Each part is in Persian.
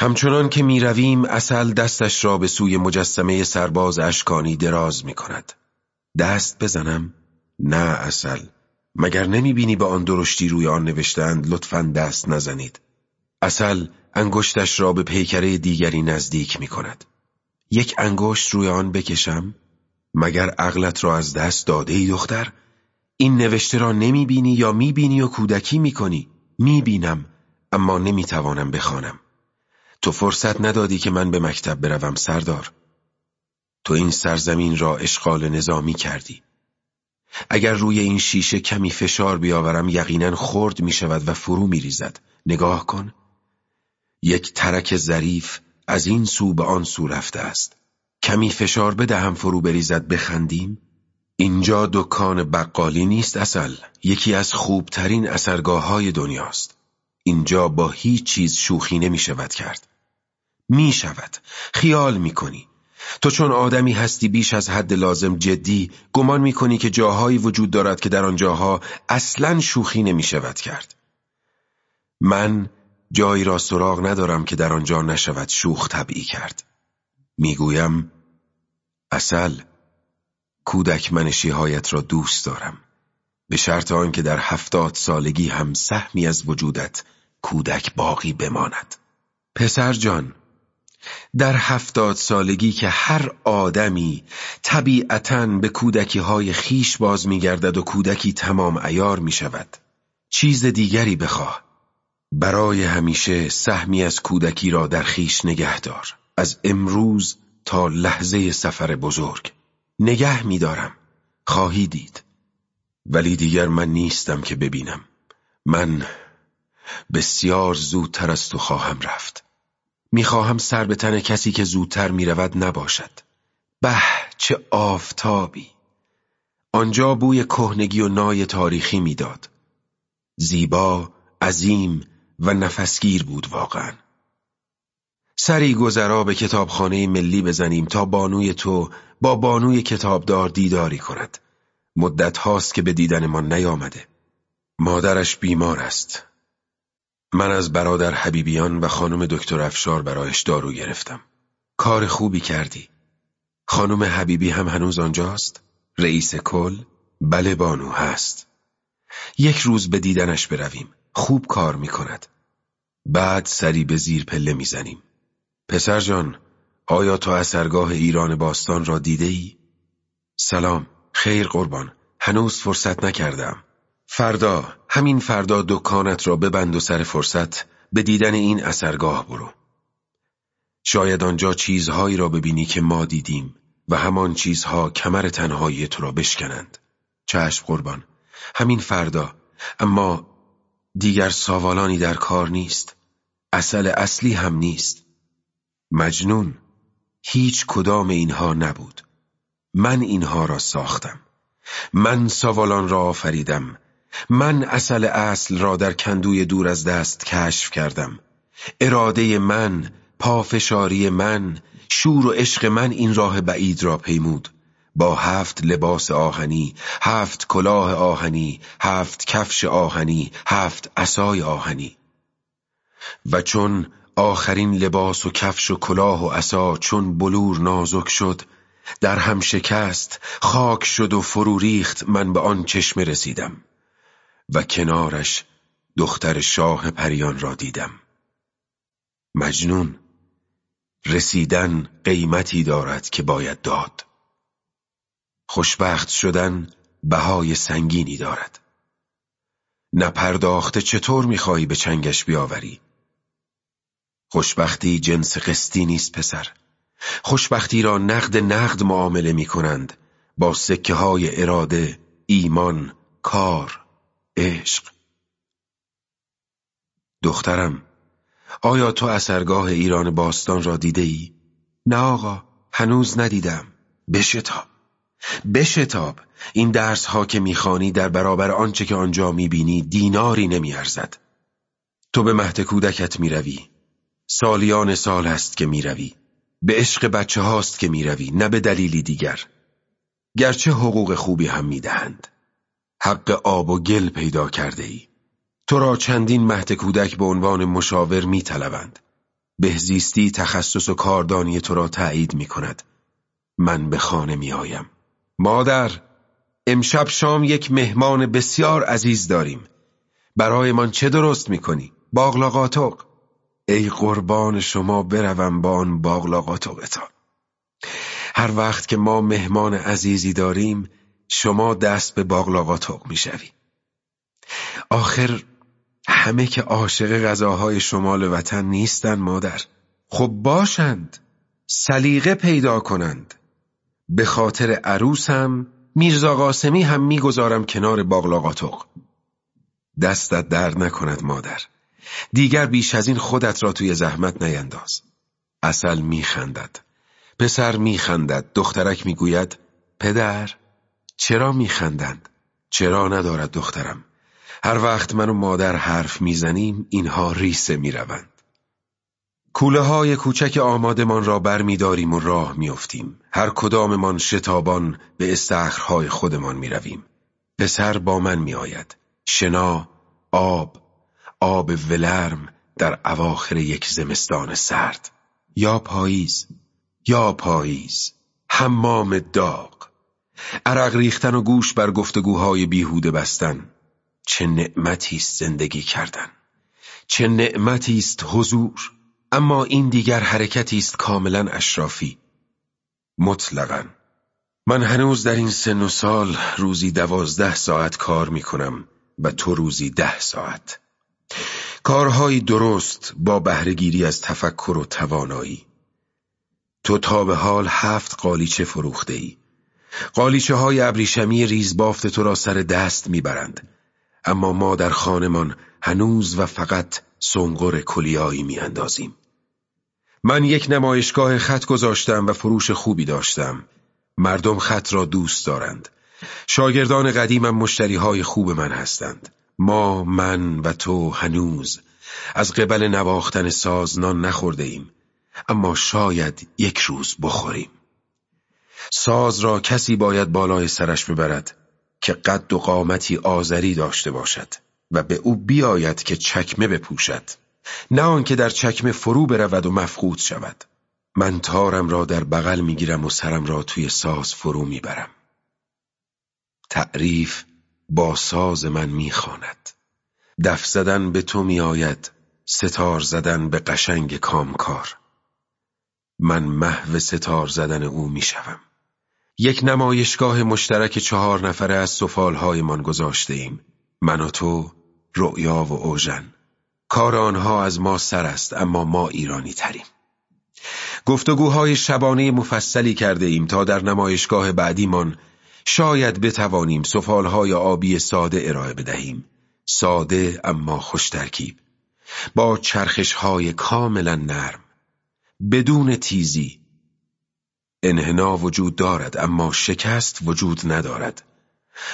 همچنان که می رویم اصل دستش را به سوی مجسمه سرباز اشکانی دراز می کند. دست بزنم؟ نه اصل مگر نمی بینی به آن درشتی روی آن نوشتند لطفا دست نزنید اصل انگشتش را به پیکره دیگری نزدیک می کند یک انگشت روی آن بکشم؟ مگر عقلت را از دست داده ای دختر؟ این نوشته را نمی بینی یا می بینی و کودکی می کنی؟ می بینم اما نمی توانم بخوانم. تو فرصت ندادی که من به مکتب بروم سردار. تو این سرزمین را اشغال نظامی کردی. اگر روی این شیشه کمی فشار بیاورم یقینا خرد می شود و فرو می ریزد. نگاه کن. یک ترک ظریف از این سو به آن سو رفته است. کمی فشار بدهم فرو بریزد بخندیم؟ اینجا دکان بقالی نیست اصل یکی از خوبترین اثرگاه های دنیاست اینجا با هیچ چیز شوخی نمی شود کرد. می شود خیال می کنی تو چون آدمی هستی بیش از حد لازم جدی گمان می کنی که جاهایی وجود دارد که در آن جاها اصلا شوخی نمی شود کرد. من جایی را سراغ ندارم که در آنجا نشود شوخ طبعی کرد. می‌گویم اصل کودک منشی هایت را دوست دارم. به شرط آنکه در هفتاد سالگی هم سهمی از وجودت کودک باقی بماند. پسر جان در هفتاد سالگی که هر آدمی طبیعتا به کودکی های خیش باز میگردد و کودکی تمام ایار می شود چیز دیگری بخواه. برای همیشه سهمی از کودکی را در خیش نگه دار. از امروز تا لحظه سفر بزرگ نگه میدارم. خواهی دید. ولی دیگر من نیستم که ببینم. من بسیار زودتر از تو خواهم رفت. می‌خواهم سر به تن کسی که زودتر می‌رود نباشد. به چه آفتابی. آنجا بوی کهنگی و نای تاریخی می‌داد. زیبا عظیم و نفسگیر بود واقعا. سری گذرا به کتابخانه ملی بزنیم تا بانوی تو با بانوی کتابدار دیداری کند. مدت هاست که به دیدن ما نیامده. مادرش بیمار است. من از برادر حبیبیان و خانم دکتر افشار برایش دارو گرفتم. کار خوبی کردی. خانم حبیبی هم هنوز آنجاست؟ رئیس کل؟ بله بانو هست. یک روز به دیدنش برویم. خوب کار می کند بعد سری به زیر پله می‌زنیم. پسر جان آیا تو اثرگاه ایران باستان را دیده ای؟ سلام خیر قربان. هنوز فرصت نکردم. فردا همین فردا دکانت را ببند و سر فرصت به دیدن این اثرگاه برو. شاید آنجا چیزهایی را ببینی که ما دیدیم و همان چیزها کمر تنهایی تو را بشکنند. چشم قربان. همین فردا. اما دیگر ساوالانی در کار نیست. اصل اصلی هم نیست. مجنون. هیچ کدام اینها نبود. من اینها را ساختم. من سوالان را آفریدم. من اصل اصل را در کندوی دور از دست کشف کردم. اراده من پافشاری من شور و عشق من این راه بعید را پیمود. با هفت لباس آهنی هفت کلاه آهنی هفت کفش آهنی هفت اسای آهنی. و چون آخرین لباس و کفش و کلاه و عصا چون بلور نازک شد در هم شکست خاک شد و فرو ریخت من به آن چشمه رسیدم. و کنارش دختر شاه پریان را دیدم. مجنون رسیدن قیمتی دارد که باید داد. خوشبخت شدن بهای سنگینی دارد. نپرداخته چطور می‌خواهی به چنگش بیاوری؟ خوشبختی جنس قسطی نیست پسر. خوشبختی را نقد نقد معامله می کنند با سکه های اراده، ایمان، کار، عشق. دخترم آیا تو اثرگاه ایران باستان را دیده ای؟ نه آقا هنوز ندیدم. بشتاب. بشتاب. این درس ها که می‌خوانی در برابر آنچه که آنجا می‌بینی دیناری نمیارزد. تو به مهد کودکت می‌روی. سالیان سال است که می‌روی. به عشق بچه هاست که می‌روی نه به دلیلی دیگر. گرچه حقوق خوبی هم می‌دهند. حق آب و گل پیدا کرده ای تو را چندین مهد کودک به عنوان مشاور میطلبند. بهزیستی تخصص و کاردانی تو را تایید می کند من به خانه می آیم مادر امشب شام یک مهمان بسیار عزیز داریم. برایمان چه درست می کنی؟ باغلاقاتق ای قربان شما بروم با آن باغلاقاتقتان هر وقت که ما مهمان عزیزی داریم شما دست به باغلاقاتق می شوی. آخر همه که عاشق غذاهای شمال وطن نیستن مادر. خب باشند سلیقه پیدا کنند. به خاطر عروسم میرزا قاسمی هم می‌گذارم کنار باغلاقاتق دستت درد نکند مادر. دیگر بیش از این خودت را توی زحمت نینداز. اصل میخندد. پسر میخندد. دخترک می‌گوید پدر. چرا میخندند؟ چرا ندارد دخترم؟ هر وقت من و مادر حرف می‌زنیم اینها ریسه می‌روند. کوله های کوچک آمادمان را بر میداریم و راه میافتیم. هر کداممان شتابان به استخرهای خودمان می‌رویم. پسر با من میآید. شنا آب آب ولرم در اواخر یک زمستان سرد. یا پاییز یا پاییز حمام داغ. عرق ریختن و گوش بر گفتگوهای بیهوده بستن. چه نعمتی است زندگی کردن. چه نعمتی است حضور. اما این دیگر حرکتی است کاملا اشرافی. مطلقا. من هنوز در این سن و سال روزی دوازده ساعت کار می کنم و تو روزی ده ساعت. کارهایی درست با بهرهگیری از تفکر و توانایی. تو تا به حال هفت قالیچه فروخته ای قالیچه های ابریشمی ریزبافت تو را سر دست می‌برند. اما ما در خانمان هنوز و فقط سنگر کلیایی میاندازیم. من یک نمایشگاه خط گذاشتم و فروش خوبی داشتم. مردم خط را دوست دارند. شاگردان قدیمم مشتری های خوب من هستند. ما من و تو هنوز از قبل نواختن ساز نان نخورده ایم اما شاید یک روز بخوریم. ساز را کسی باید بالای سرش ببرد که قد و قامتی آذری داشته باشد و به او بیاید که چکمه بپوشد. نه آنکه در چکمه فرو برود و مفقود شود. من تارم را در بغل می‌گیرم و سرم را توی ساز فرو می‌برم. تعریف با ساز من می‌خواند. دف زدن به تو میآید ستار زدن به قشنگ کامکار. من محو ستار زدن او می‌شوم. یک نمایشگاه مشترک چهار نفره از سفالهایمان گذاشته ایم من و تو رؤیا و اوژن. کار آنها از ما سر است اما ما ایرانی تریم. گفتگوهای شبانه مفصلی کرده ایم تا در نمایشگاه بعدیمان شاید بتوانیم سفالهای آبی ساده ارائه بدهیم. ساده اما خوش ترکیب با چرخشهای کاملا نرم. بدون تیزی انحنا وجود دارد اما شکست وجود ندارد.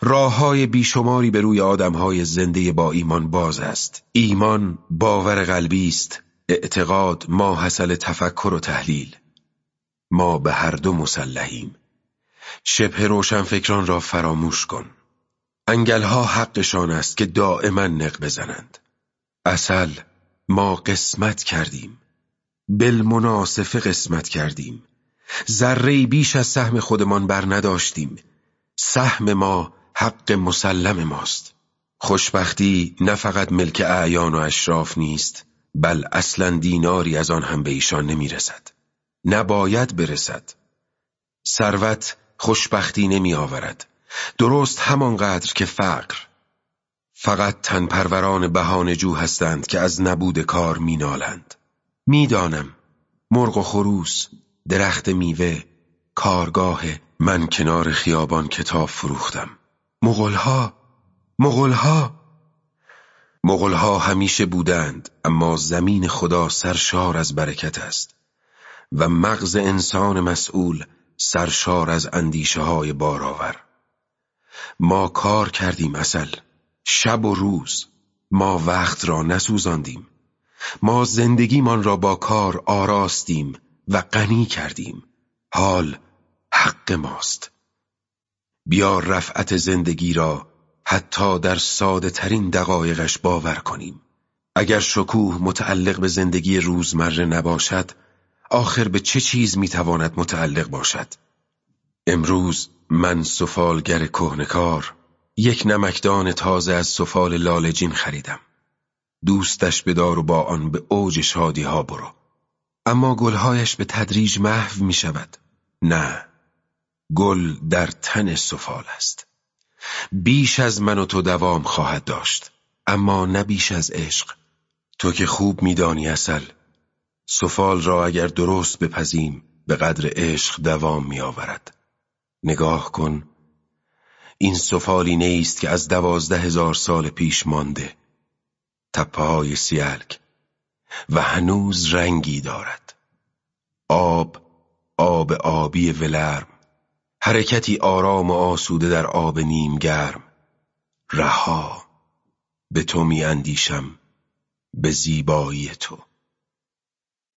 راه های بیشماری به روی آدم های زنده با ایمان باز است. ایمان باور قلبی است. اعتقاد ما حسل تفکر و تحلیل. ما به هر دو مسلحیم. شبه روشن فکران را فراموش کن. انگلها حقشان است که دائما نق بزنند. اصل ما قسمت کردیم. بالمناسفه قسمت کردیم. ذره بیش از سهم خودمان بر نداشتیم سهم ما حق مسلم ماست. خوشبختی نه فقط ملک اعیان و اشراف نیست بل اصلا دیناری از آن هم به ایشان نمی‌رسد. نباید برسد. ثروت خوشبختی نمی آورد درست همانقدر که فقر. فقط تنپروران بهانجو هستند که از نبود کار مینالند. می‌دانم مرغ و خروس درخت میوه کارگاه من کنار خیابان کتاب فروختم. مغلها مغلها مغلها همیشه بودند اما زمین خدا سرشار از برکت است. و مغز انسان مسئول سرشار از اندیشه های بارآور ما کار کردیم اصل شب و روز. ما وقت را نسوزاندیم. ما زندگیمان را با کار آراستیم. و غنی کردیم. حال حق ماست. بیا رفعت زندگی را حتی در ساده ترین دقایقش باور کنیم. اگر شکوه متعلق به زندگی روزمره نباشد آخر به چه چیز می‌تواند متعلق باشد؟ امروز من سفالگر کهنکار یک نمکدان تازه از سفال لالجین خریدم. دوستش بدار و با آن به اوج شادی ها برو. اما گلهایش به تدریج محو می شود نه گل در تن سفال است. بیش از من و تو دوام خواهد داشت اما نه بیش از عشق. تو که خوب میدانی اصل سفال را اگر درست بپزیم به قدر عشق دوام می آورد نگاه کن این سفالی نیست که از دوازده هزار سال پیش مانده. تپه های سیلک و هنوز رنگی دارد. آب آب آبی ولرم. حرکتی آرام و آسوده در آب نیم گرم. رها به تو می اندیشم به زیبایی تو.